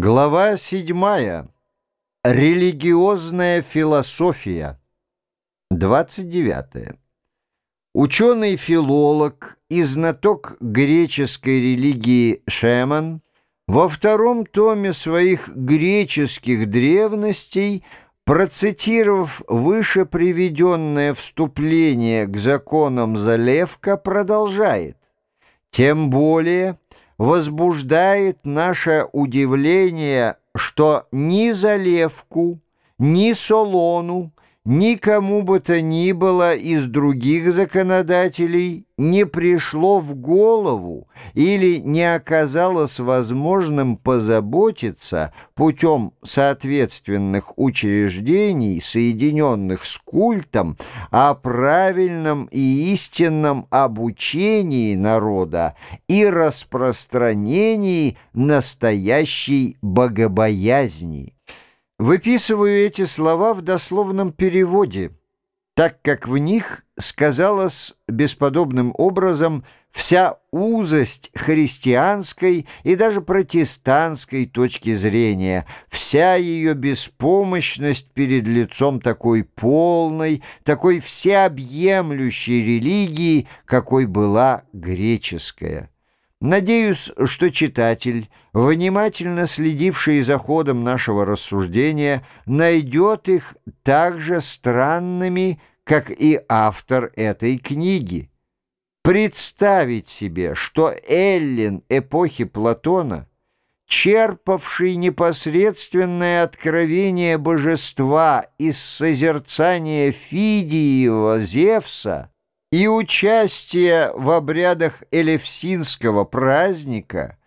Глава седьмая. Религиозная философия. 29. Ученый-филолог и знаток греческой религии Шеман во втором томе своих греческих древностей, процитировав выше приведенное вступление к законам Залевка, продолжает. Тем более возбуждает наше удивление, что ни Залевку, ни Солону, никому бы то ни было из других законодателей не пришло в голову или не оказалось возможным позаботиться путем соответственных учреждений, соединенных с культом, о правильном и истинном обучении народа и распространении настоящей богобоязни. Выписываю эти слова в дословном переводе, так как в них сказалась бесподобным образом вся узость христианской и даже протестантской точки зрения, вся ее беспомощность перед лицом такой полной, такой всеобъемлющей религии, какой была греческая. Надеюсь, что читатель, внимательно следивший за ходом нашего рассуждения, найдет их так же странными, как и автор этой книги. Представить себе, что Эллин эпохи Платона, черпавший непосредственное откровение божества из созерцания Фидиева Зевса, и участие в обрядах Элевсинского праздника,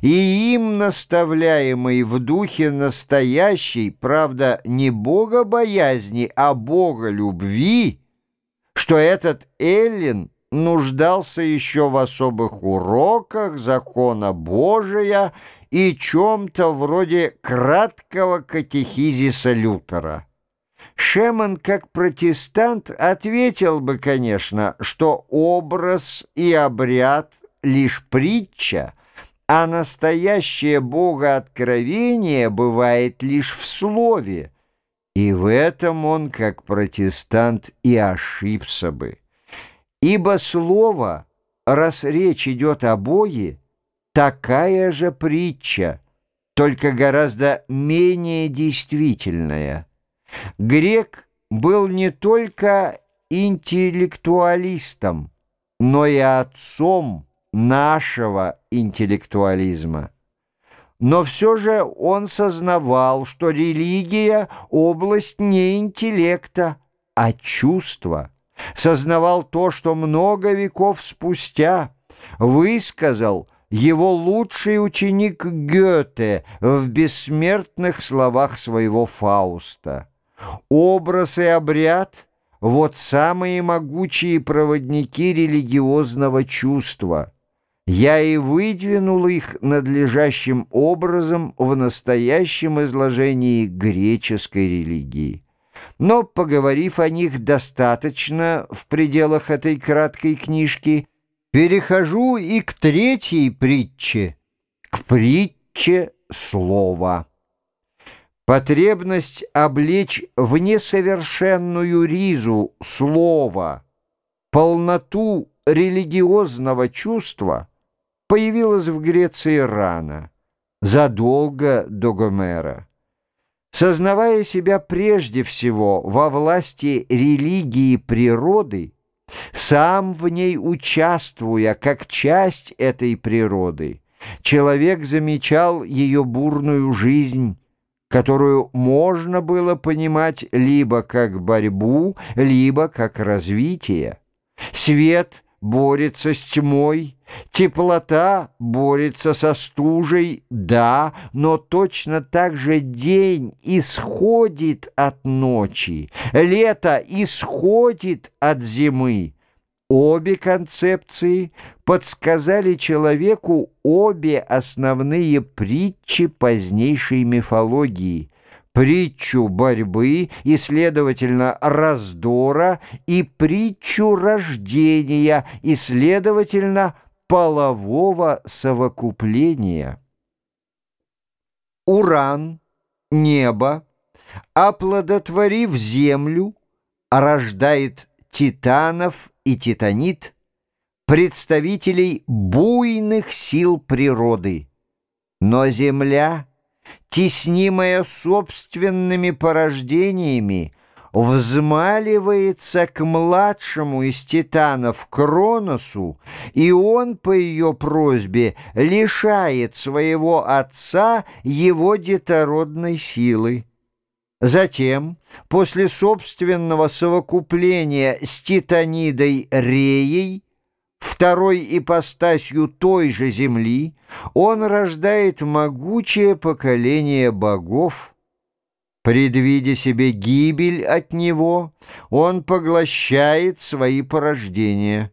и им наставляемый в духе настоящей, правда, не богобоязни, а боголюбви, что этот Эллин нуждался еще в особых уроках закона Божия и чем-то вроде краткого катехизиса Лютера. Шеман, как протестант, ответил бы, конечно, что образ и обряд — лишь притча, а настоящее богооткровение бывает лишь в слове. И в этом он, как протестант, и ошибся бы. Ибо слово, раз речь идет о Боге, такая же притча, только гораздо менее действительная. Грек был не только интеллектуалистом, но и отцом нашего интеллектуализма. Но все же он сознавал, что религия — область не интеллекта, а чувства. Сознавал то, что много веков спустя высказал его лучший ученик Гёте в бессмертных словах своего Фауста. Образ и обряд — вот самые могучие проводники религиозного чувства. Я и выдвинул их надлежащим образом в настоящем изложении греческой религии. Но, поговорив о них достаточно в пределах этой краткой книжки, перехожу и к третьей притче, к притче слова. Потребность облечь в несовершенную ризу слова, полноту религиозного чувства появилась в Греции рано, задолго до Гомера. Сознавая себя прежде всего во власти религии природы, сам в ней участвуя как часть этой природы, человек замечал ее бурную жизнь, которую можно было понимать либо как борьбу, либо как развитие. Свет борется с тьмой, теплота борется со стужей, да, но точно так же день исходит от ночи, лето исходит от зимы. Обе концепции подсказали человеку обе основные притчи позднейшей мифологии – притчу борьбы и, следовательно, раздора, и притчу рождения и, следовательно, полового совокупления. Уран, небо, оплодотворив землю, рождает титанов и титанит, представителей буйных сил природы. Но земля, теснимая собственными порождениями, взмаливается к младшему из титанов Кроносу, и он по ее просьбе лишает своего отца его детородной силы. Затем, после собственного совокупления с титанидой Реей, второй ипостасью той же земли, он рождает могучее поколение богов. Предвидя себе гибель от него, он поглощает свои порождения.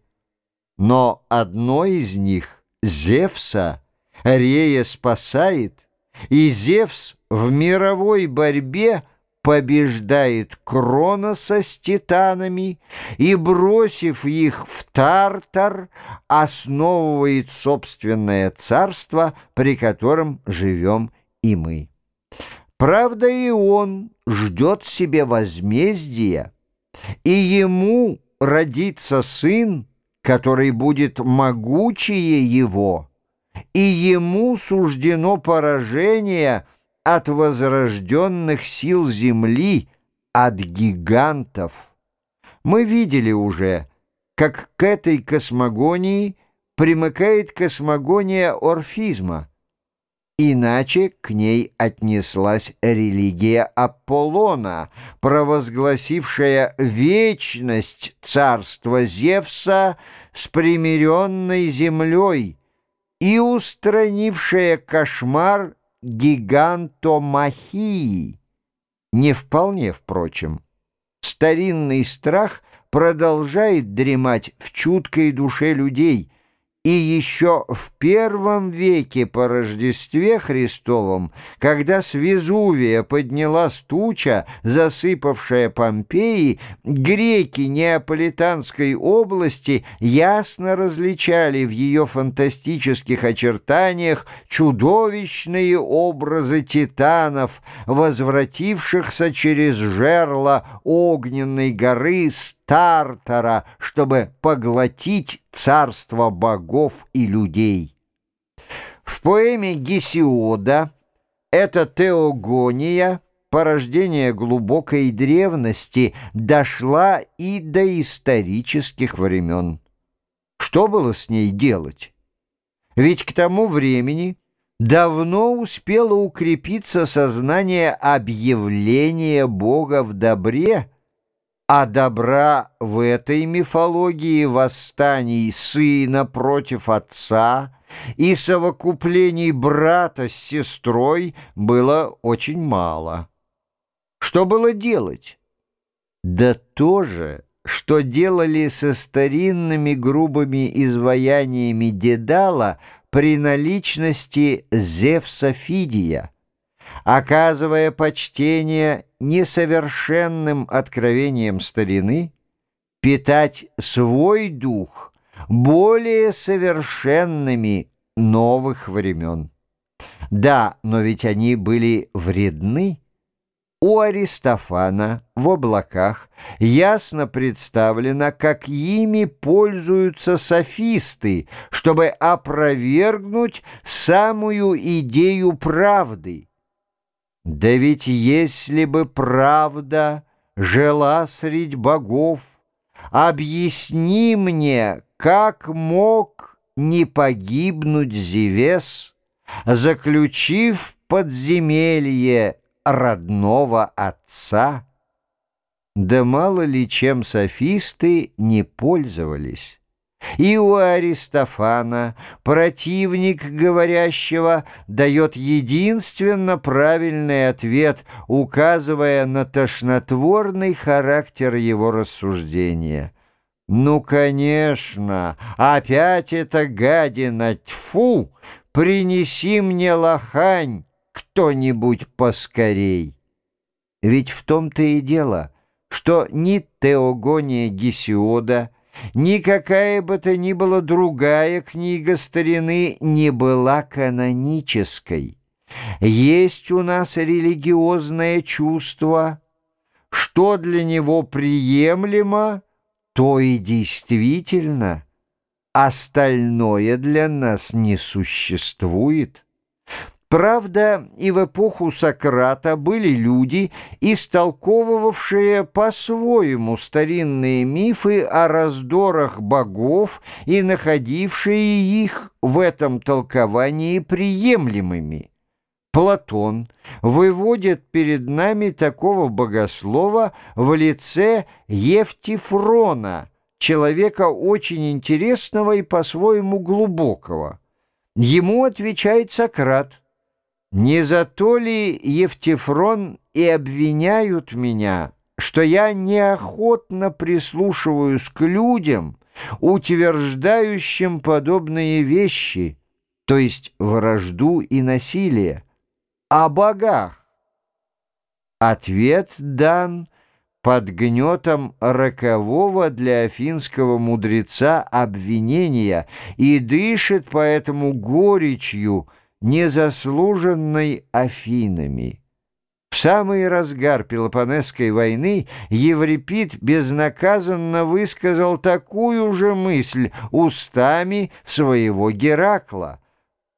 Но одно из них, Зевса, Рея спасает, и Зевс в мировой борьбе – побеждает Кроноса с титанами и, бросив их в Тартар, основывает собственное царство, при котором живем и мы. Правда, и он ждет себе возмездия, и ему родится сын, который будет могучее его, и ему суждено поражение – от возрожденных сил Земли, от гигантов. Мы видели уже, как к этой космогонии примыкает космогония орфизма. Иначе к ней отнеслась религия Аполлона, провозгласившая вечность царства Зевса с примиренной землей и устранившая кошмар гигантомахии. Не вполне, впрочем. Старинный страх продолжает дремать в чуткой душе людей – и еще в первом веке по Рождестве Христовом, когда с Везувия поднялась туча, засыпавшая Помпеи, греки Неаполитанской области ясно различали в ее фантастических очертаниях чудовищные образы титанов, возвратившихся через жерла огненной горы Тартара, чтобы поглотить царство богов и людей. В поэме Гесиода эта теогония, порождение глубокой древности, дошла и до исторических времен. Что было с ней делать? Ведь к тому времени давно успело укрепиться сознание объявления Бога в добре, а добра в этой мифологии восстаний сына против отца и совокуплений брата с сестрой было очень мало. Что было делать? Да то же, что делали со старинными грубыми изваяниями Дедала при наличности Зевса Фидия, оказывая почтение несовершенным откровением старины, питать свой дух более совершенными новых времен. Да, но ведь они были вредны. У Аристофана в облаках ясно представлено, как ими пользуются софисты, чтобы опровергнуть самую идею правды. Да ведь если бы правда жила средь богов, Объясни мне, как мог не погибнуть Зевес, Заключив подземелье родного отца? Да мало ли чем софисты не пользовались. И у Аристофана противник говорящего дает единственно правильный ответ, указывая на тошнотворный характер его рассуждения. «Ну, конечно, опять эта гадина, тьфу! Принеси мне лохань кто-нибудь поскорей!» Ведь в том-то и дело, что ни Теогония Гесиода, Никакая бы то ни была другая книга старины не была канонической. Есть у нас религиозное чувство, что для него приемлемо, то и действительно, остальное для нас не существует. Правда, и в эпоху Сократа были люди, истолковывавшие по-своему старинные мифы о раздорах богов и находившие их в этом толковании приемлемыми. Платон выводит перед нами такого богослова в лице Евтифрона, человека очень интересного и по-своему глубокого. Ему отвечает Сократ – не за то ли, Евтифрон, и обвиняют меня, что я неохотно прислушиваюсь к людям, утверждающим подобные вещи, то есть вражду и насилие, о богах? Ответ дан под гнетом рокового для афинского мудреца обвинения и дышит поэтому горечью, незаслуженной Афинами. В самый разгар Пелопонесской войны Еврипид безнаказанно высказал такую же мысль устами своего Геракла.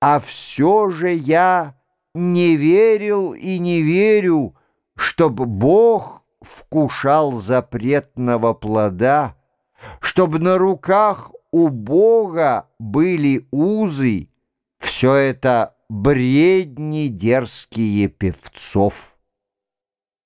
«А все же я не верил и не верю, чтоб Бог вкушал запретного плода, чтоб на руках у Бога были узы, все это бредни дерзкие певцов.